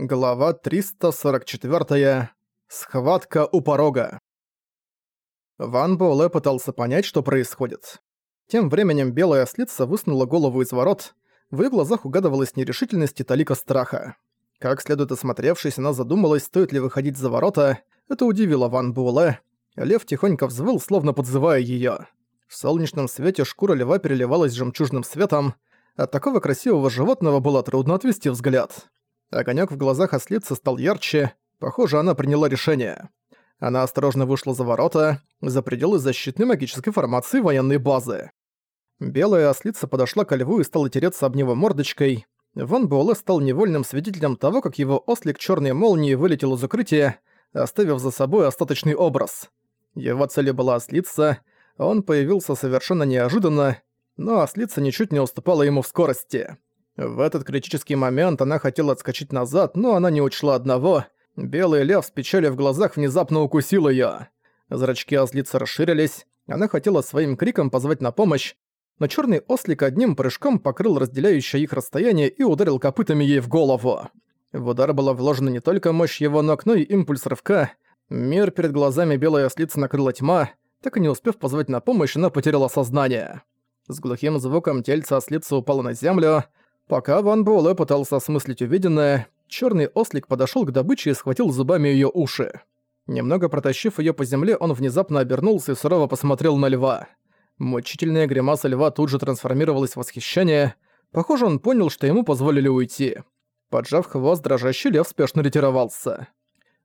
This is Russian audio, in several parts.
Глава 344. Схватка у порога. Ван Буэлэ пытался понять, что происходит. Тем временем белая ослица высунула голову из ворот, в её глазах угадывалась нерешительность и талика страха. Как следует осмотревшись, она задумалась, стоит ли выходить за ворота. Это удивило Ван Буэлэ. Лев тихонько взвыл, словно подзывая её. В солнечном свете шкура льва переливалась жемчужным светом. От такого красивого животного было трудно отвести взгляд. Огонёк в глазах ослицы стал ярче. Похоже, она приняла решение. Она осторожно вышла за ворота, за пределы защитной магической формации военной базы. Белая ослица подошла ко льву и стала тереться об него мордочкой. Ван Буэлэ стал невольным свидетелем того, как его ослик черной молнии вылетел из укрытия, оставив за собой остаточный образ. Его целью была ослица, он появился совершенно неожиданно, но ослица ничуть не уступала ему в скорости. В этот критический момент она хотела отскочить назад, но она не учла одного. Белый лев с печалью в глазах внезапно укусил её. Зрачки ослицы расширились, она хотела своим криком позвать на помощь, но чёрный ослик одним прыжком покрыл разделяющее их расстояние и ударил копытами ей в голову. В удар была вложена не только мощь его ног, но и импульс рывка. Мир перед глазами белой ослицы накрыла тьма, так и не успев позвать на помощь, она потеряла сознание. С глухим звуком тельце ослицы упало на землю, Пока Ван Буэлэ пытался осмыслить увиденное, черный ослик подошел к добыче и схватил зубами ее уши. Немного протащив ее по земле, он внезапно обернулся и сурово посмотрел на льва. Мучительная гримаса льва тут же трансформировалась в восхищение. Похоже, он понял, что ему позволили уйти. Поджав хвост, дрожащий лев спешно ретировался.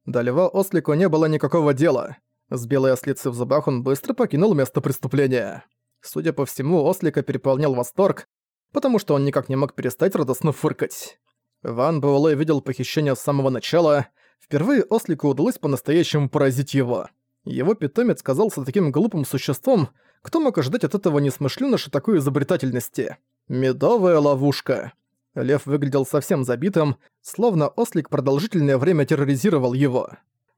До льва ослику не было никакого дела. С белой ослицы в зубах он быстро покинул место преступления. Судя по всему, ослика переполнял восторг, потому что он никак не мог перестать радостно фыркать. Ван Буэлэ видел похищение с самого начала. Впервые Ослику удалось по-настоящему поразить его. Его питомец казался таким глупым существом, кто мог ожидать от этого несмышлёныша такой изобретательности. Медовая ловушка. Лев выглядел совсем забитым, словно Ослик продолжительное время терроризировал его.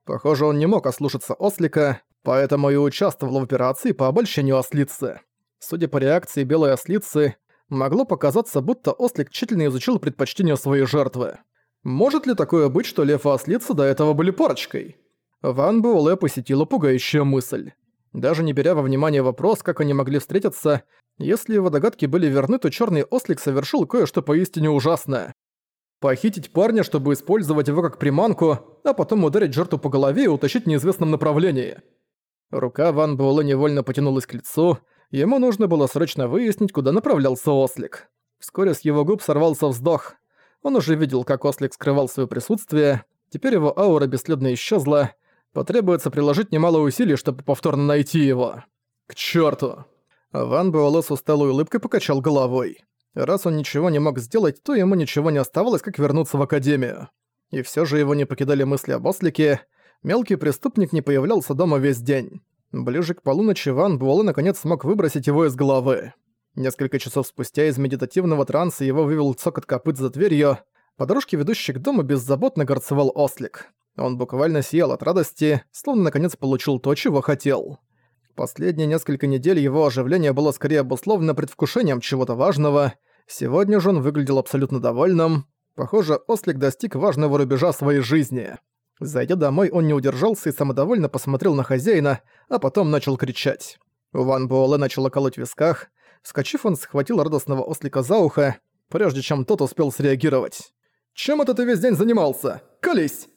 Похоже, он не мог ослушаться Ослика, поэтому и участвовал в операции по обольщению ослицы. Судя по реакции белой ослицы, могло показаться, будто Ослик тщательно изучил предпочтения своей жертвы. Может ли такое быть, что лев и ослица до этого были парочкой? Ван Буэлэ посетила пугающая мысль. Даже не беря во внимание вопрос, как они могли встретиться, если его догадки были верны, то черный ослик совершил кое-что поистине ужасное. Похитить парня, чтобы использовать его как приманку, а потом ударить жертву по голове и утащить в неизвестном направлении. Рука Ван Буэлэ невольно потянулась к лицу, Ему нужно было срочно выяснить, куда направлялся Ослик. Вскоре с его губ сорвался вздох. Он уже видел, как Ослик скрывал свое присутствие, теперь его аура бесследно исчезла. Потребуется приложить немало усилий, чтобы повторно найти его. К черту! Ван Буэлэ с усталой улыбкой покачал головой. Раз он ничего не мог сделать, то ему ничего не оставалось, как вернуться в Академию. И все же его не покидали мысли об Ослике. Мелкий преступник не появлялся дома весь день. Ближе к полуночи Ван Буэлэ наконец смог выбросить его из головы. Несколько часов спустя из медитативного транса его вывел цокот копыт за дверью. По дорожке, ведущей к дому, беззаботно горцевал ослик. Он буквально сиял от радости, словно наконец получил то, чего хотел. Последние несколько недель его оживление было скорее обусловлено предвкушением чего-то важного. Сегодня же он выглядел абсолютно довольным. Похоже, ослик достиг важного рубежа своей жизни. Зайдя домой, он не удержался и самодовольно посмотрел на хозяина, а потом начал кричать. Ван Буэлэ начал колоть в висках. Вскочив, он схватил радостного ослика за ухо, прежде чем тот успел среагировать. «Чем это ты весь день занимался? Колись!»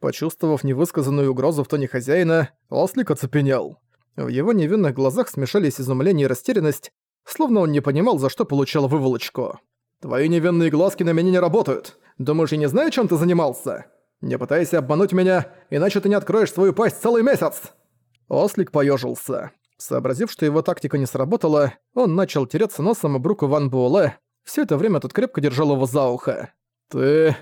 Почувствовав невысказанную угрозу в тоне хозяина, ослик оцепенел. В его невинных глазах смешались изумление и растерянность, словно он не понимал, за что получал выволочку. «Твои невинные глазки на меня не работают. Думаешь, я не знаю, чем ты занимался?» Не пытайся обмануть меня, иначе ты не откроешь свою пасть целый месяц!» Ослик поёжился. Сообразив, что его тактика не сработала, он начал тереться носом об руку Ван Буэлэ. Всё это время тот крепко держал его за ухо. «Ты...»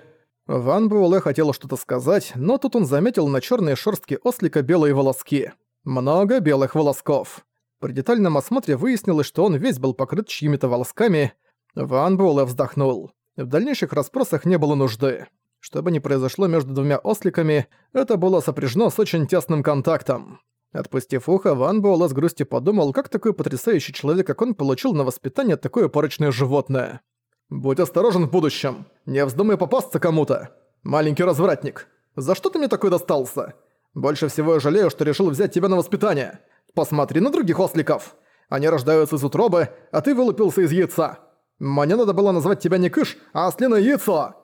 Ван Буэлэ хотел что-то сказать, но тут он заметил на чёрной шерстке ослика белые волоски. Много белых волосков. При детальном осмотре выяснилось, что он весь был покрыт чьими-то волосками. Ван Буэлэ вздохнул. В дальнейших расспросах не было нужды. Что бы ни произошло между двумя осликами, это было сопряжено с очень тесным контактом. Отпустив ухо, Ван Буэлэ с грустью подумал, как такой потрясающий человек, как он, получил на воспитание такое порочное животное. «Будь осторожен в будущем! Не вздумай попасться кому-то! «Маленький развратник, за что ты мне такой достался? Больше всего я жалею, что решил взять тебя на воспитание. Посмотри на других осликов. Они рождаются из утробы, а ты вылупился из яйца. Мне надо было назвать тебя не кыш, а ослиное яйцо!»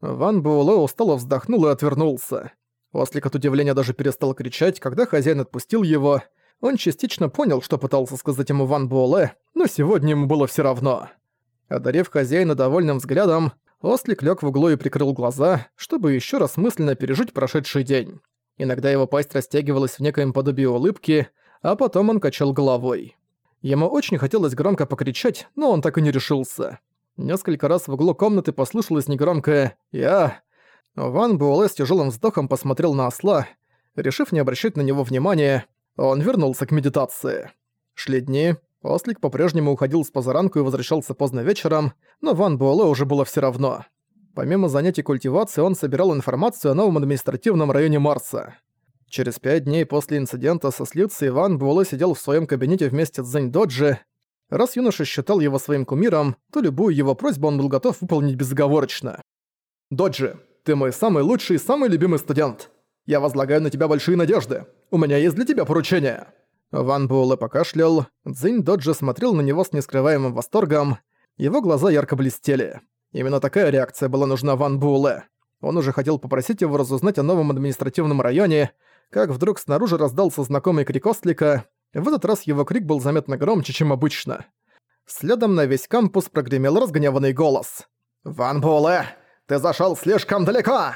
Ван Буэлэ устало вздохнул и отвернулся. Ослик от удивления даже перестал кричать, когда хозяин отпустил его. Он частично понял, что пытался сказать ему Ван Буэлэ, но сегодня ему было все равно. Одарив хозяина довольным взглядом, Ослик лег в углу и прикрыл глаза, чтобы еще раз мысленно пережить прошедший день. Иногда его пасть растягивалась в некоем подобии улыбки, а потом он качал головой. Ему очень хотелось громко покричать, но он так и не решился. Несколько раз в углу комнаты послышалось негромкое «Я». Ван Буэлэ с тяжелым вздохом посмотрел на осла. Решив не обращать на него внимания, он вернулся к медитации. Шли дни, ослик по-прежнему уходил с позаранку и возвращался поздно вечером, но Ван Буэлэ уже было все равно. Помимо занятий культивацией, он собирал информацию о новом административном районе Марса. Через пять дней после инцидента со Слицей Ван Буэлэ сидел в своем кабинете вместе с Зэнь Доджи, Раз юноша считал его своим кумиром, то любую его просьбу он был готов выполнить безоговорочно. «Доджи, ты мой самый лучший и самый любимый студент. Я возлагаю на тебя большие надежды. У меня есть для тебя поручение». Ван Буэлэ покашлял, Цзинь Доджи смотрел на него с нескрываемым восторгом, его глаза ярко блестели. Именно такая реакция была нужна Ван Буэлэ. Он уже хотел попросить его разузнать о новом административном районе, как вдруг снаружи раздался знакомый крик Остлика, в этот раз его крик был заметно громче, чем обычно. Следом на весь кампус прогремел разгневанный голос. «Ван Буэлэ, ты зашел слишком далеко!»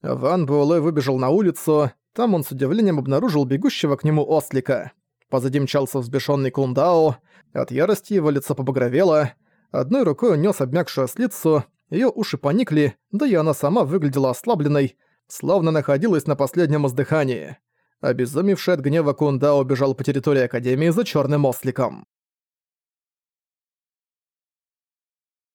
Ван Буэлэ выбежал на улицу, там он с удивлением обнаружил бегущего к нему ослика. Позади мчался взбешенный Кундао, от ярости его лицо побагровело, одной рукой он нёс обмякшую ослицу, её уши поникли, да и она сама выглядела ослабленной, словно находилась на последнем издыхании. Обезумевший от гнева Кунда убежал по территории Академии за черным осликом.